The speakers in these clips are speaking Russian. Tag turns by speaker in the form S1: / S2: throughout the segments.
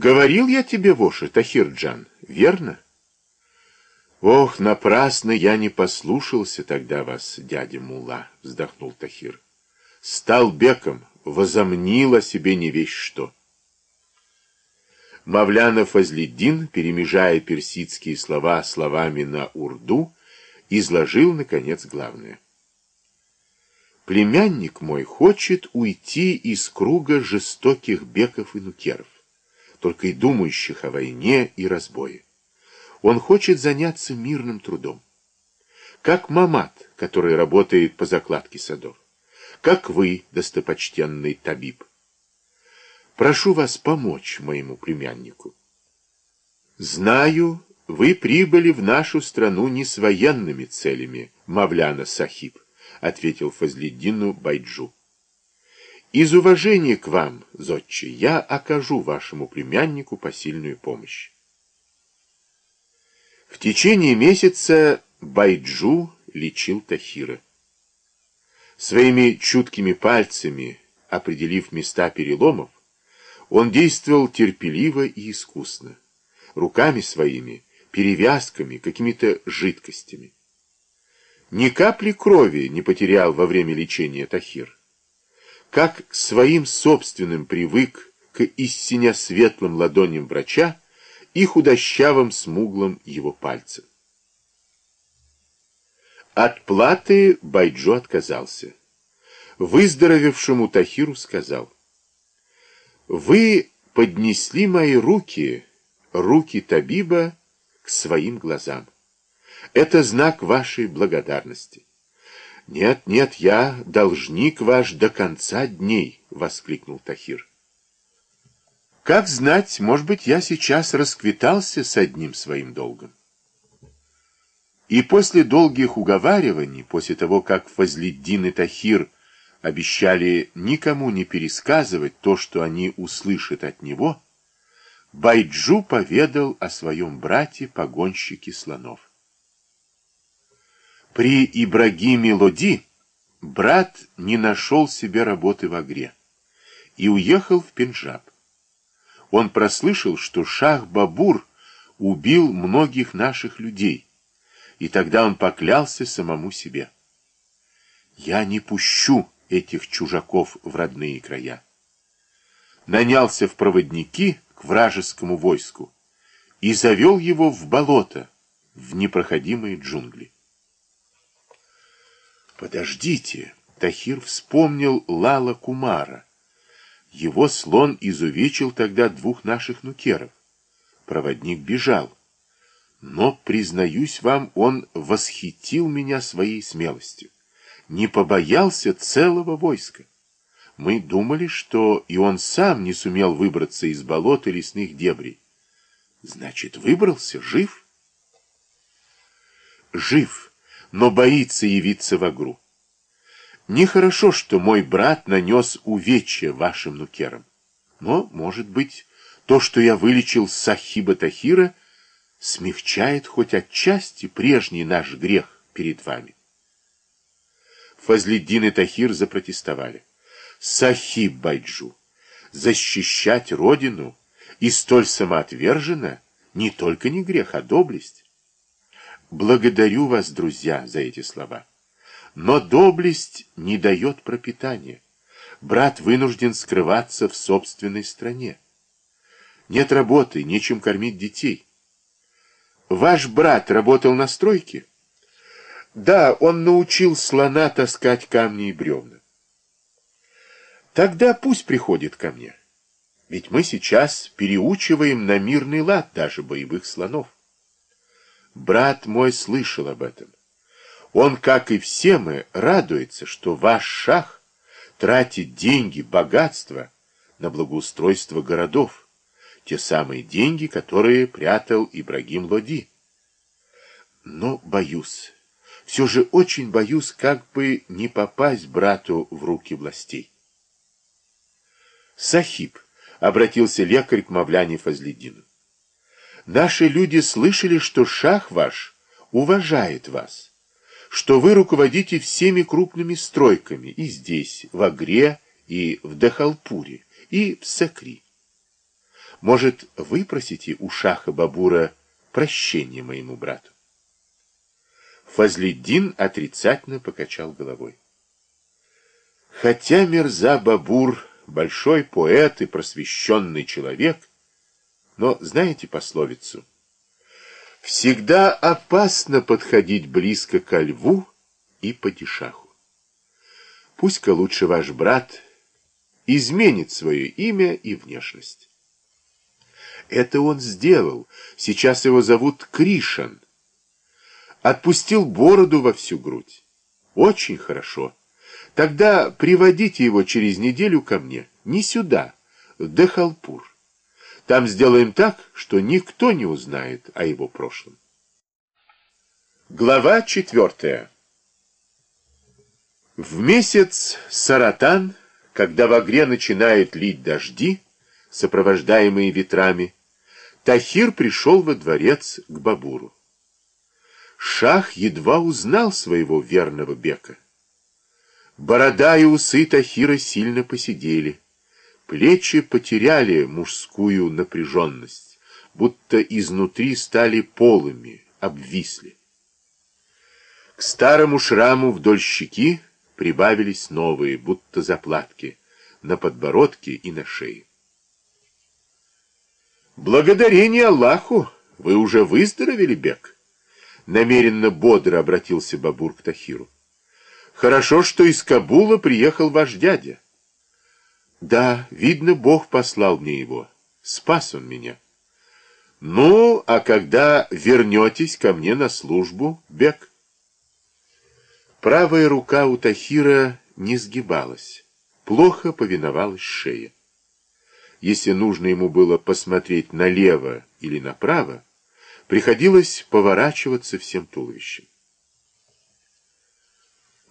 S1: Говорил я тебе, Воша, Тахирджан, верно? Ох, напрасно я не послушался тогда вас, дядя Мула, вздохнул Тахир. Стал беком, возомнил о себе не весь что. Мавляна Фазлиддин, перемежая персидские слова словами на урду, изложил, наконец, главное. Племянник мой хочет уйти из круга жестоких беков и нукеров, только и думающих о войне и разбое. Он хочет заняться мирным трудом. Как Мамат, который работает по закладке садов. Как вы, достопочтенный Табиб. Прошу вас помочь моему племяннику. Знаю, вы прибыли в нашу страну не с военными целями, Мавляна Сахиб, ответил Фазлиддину Байджу. Из уважения к вам, зодче, я окажу вашему племяннику посильную помощь. В течение месяца Байджу лечил Тахира. Своими чуткими пальцами, определив места переломов, он действовал терпеливо и искусно, руками своими, перевязками, какими-то жидкостями. Ни капли крови не потерял во время лечения Тахир. Как своим собственным привык к истинно светлым ладоням врача, и худощавым смуглым его пальцем. От платы Байджо отказался. Выздоровевшему Тахиру сказал, «Вы поднесли мои руки, руки Табиба, к своим глазам. Это знак вашей благодарности». «Нет, нет, я должник ваш до конца дней!» — воскликнул Тахир. Как знать, может быть, я сейчас расквитался с одним своим долгом. И после долгих уговариваний, после того, как Фазлиддин и Тахир обещали никому не пересказывать то, что они услышат от него, Байджу поведал о своем брате-погонщике слонов. При Ибрагиме Лоди брат не нашел себе работы в Агре и уехал в Пенджаб он прослышал, что Шах-Бабур убил многих наших людей, и тогда он поклялся самому себе. «Я не пущу этих чужаков в родные края». Нанялся в проводники к вражескому войску и завел его в болото, в непроходимые джунгли. «Подождите!» — Тахир вспомнил Лала Кумара — его слон изувечил тогда двух наших нукеров. Проводник бежал. Но, признаюсь вам, он восхитил меня своей смелостью. Не побоялся целого войска. Мы думали, что и он сам не сумел выбраться из болот и лесных дебрей. Значит, выбрался, жив? Жив, но боится явиться в игру. Нехорошо, что мой брат нанес увечья вашим нукерам. Но, может быть, то, что я вылечил Сахиба Тахира, смягчает хоть отчасти прежний наш грех перед вами. Фазлиддин и Тахир запротестовали. Сахиб Байджу, защищать родину и столь самоотверженно не только не грех, а доблесть. Благодарю вас, друзья, за эти слова. Но доблесть не дает пропитания. Брат вынужден скрываться в собственной стране. Нет работы, нечем кормить детей. Ваш брат работал на стройке? Да, он научил слона таскать камни и бревна. Тогда пусть приходит ко мне. Ведь мы сейчас переучиваем на мирный лад даже боевых слонов. Брат мой слышал об этом. Он, как и все мы, радуется, что ваш шах тратит деньги, богатство на благоустройство городов, те самые деньги, которые прятал Ибрагим Лоди. Но боюсь, все же очень боюсь, как бы не попасть брату в руки властей. Сахиб, обратился лекарь к Мавляне Фазледину. Наши люди слышали, что шах ваш уважает вас что вы руководите всеми крупными стройками и здесь, в Агре, и в Дахалпуре, и в Сакри. Может, выпросите у шаха Бабура прощения моему брату? Фазлиддин отрицательно покачал головой. Хотя Мирза Бабур большой поэт и просвещенный человек, но знаете пословицу? Всегда опасно подходить близко ко льву и падишаху. Пусть-ка лучше ваш брат изменит свое имя и внешность. Это он сделал. Сейчас его зовут Кришан. Отпустил бороду во всю грудь. Очень хорошо. Тогда приводите его через неделю ко мне. Не сюда, в Дехалпур. Там сделаем так, что никто не узнает о его прошлом. Глава четвертая. В месяц Саратан, когда в Агре начинает лить дожди, сопровождаемые ветрами, Тахир пришел во дворец к Бабуру. Шах едва узнал своего верного бека. Борода и усы Тахира сильно посидели. Плечи потеряли мужскую напряженность, будто изнутри стали полыми, обвисли. К старому шраму вдоль щеки прибавились новые, будто заплатки, на подбородке и на шее. «Благодарение Аллаху! Вы уже выздоровели, Бек?» Намеренно бодро обратился Бабур к Тахиру. Хорошо, что из Кабула приехал ваш дядя. Да, видно, Бог послал мне его. Спас он меня. Ну, а когда вернетесь ко мне на службу, Бек? Правая рука у Тахира не сгибалась. Плохо повиновалась шея. Если нужно ему было посмотреть налево или направо, приходилось поворачиваться всем туловищем.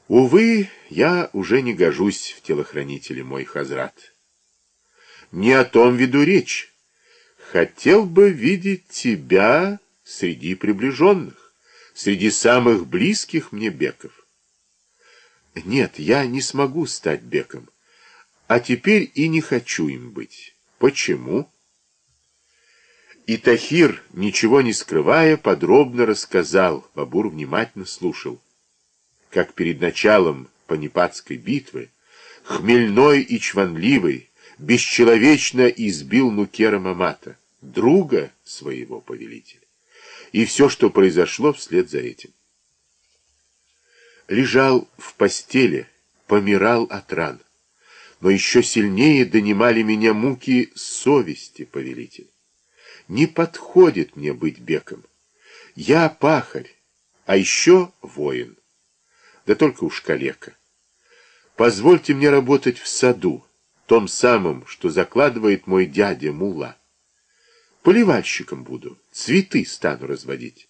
S1: Увы, я уже не гожусь в телохранителе, мой хазрат. Не о том веду речь. Хотел бы видеть тебя среди приближенных, среди самых близких мне беков. Нет, я не смогу стать беком, а теперь и не хочу им быть. Почему? И Тахир, ничего не скрывая, подробно рассказал, Бабур внимательно слушал как перед началом Панипатской битвы, хмельной и чванливый, бесчеловечно избил Нукера Мамата, друга своего повелителя. И все, что произошло вслед за этим. Лежал в постели, помирал от ран, но еще сильнее донимали меня муки совести, повелитель. Не подходит мне быть беком. Я пахарь, а еще воин да только уж калека. Позвольте мне работать в саду, том самом, что закладывает мой дядя Мула. Поливальщиком буду, цветы стану разводить.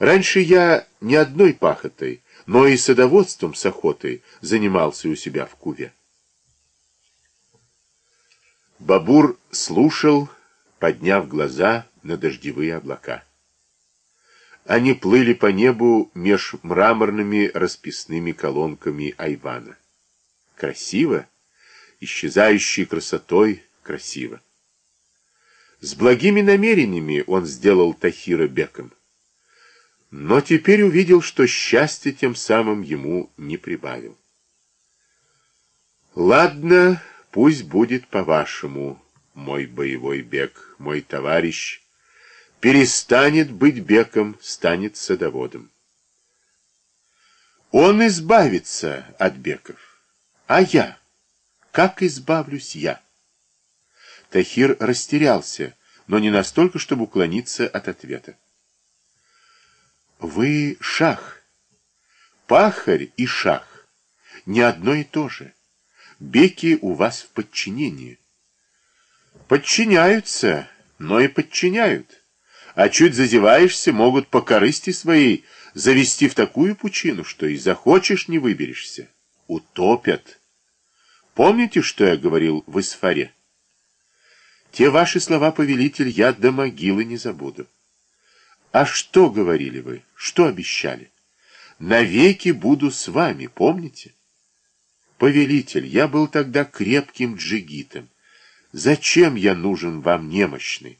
S1: Раньше я не одной пахотой, но и садоводством с охотой занимался у себя в Куве. Бабур слушал, подняв глаза на дождевые облака. Они плыли по небу меж мраморными расписными колонками Айвана. Красиво, исчезающей красотой красиво. С благими намерениями он сделал Тахира беком. Но теперь увидел, что счастье тем самым ему не прибавил. «Ладно, пусть будет по-вашему, мой боевой бег, мой товарищ», перестанет быть беком, станет садоводом. Он избавится от беков. А я? Как избавлюсь я? Тахир растерялся, но не настолько, чтобы уклониться от ответа. Вы шах. Пахарь и шах. Не одно и то же. Беки у вас в подчинении. Подчиняются, но и подчиняют а чуть зазеваешься, могут по корысти своей завести в такую пучину, что и захочешь не выберешься. Утопят. Помните, что я говорил в Исфаре? Те ваши слова, повелитель, я до могилы не забуду. А что говорили вы? Что обещали? Навеки буду с вами, помните? Повелитель, я был тогда крепким джигитом. Зачем я нужен вам немощный?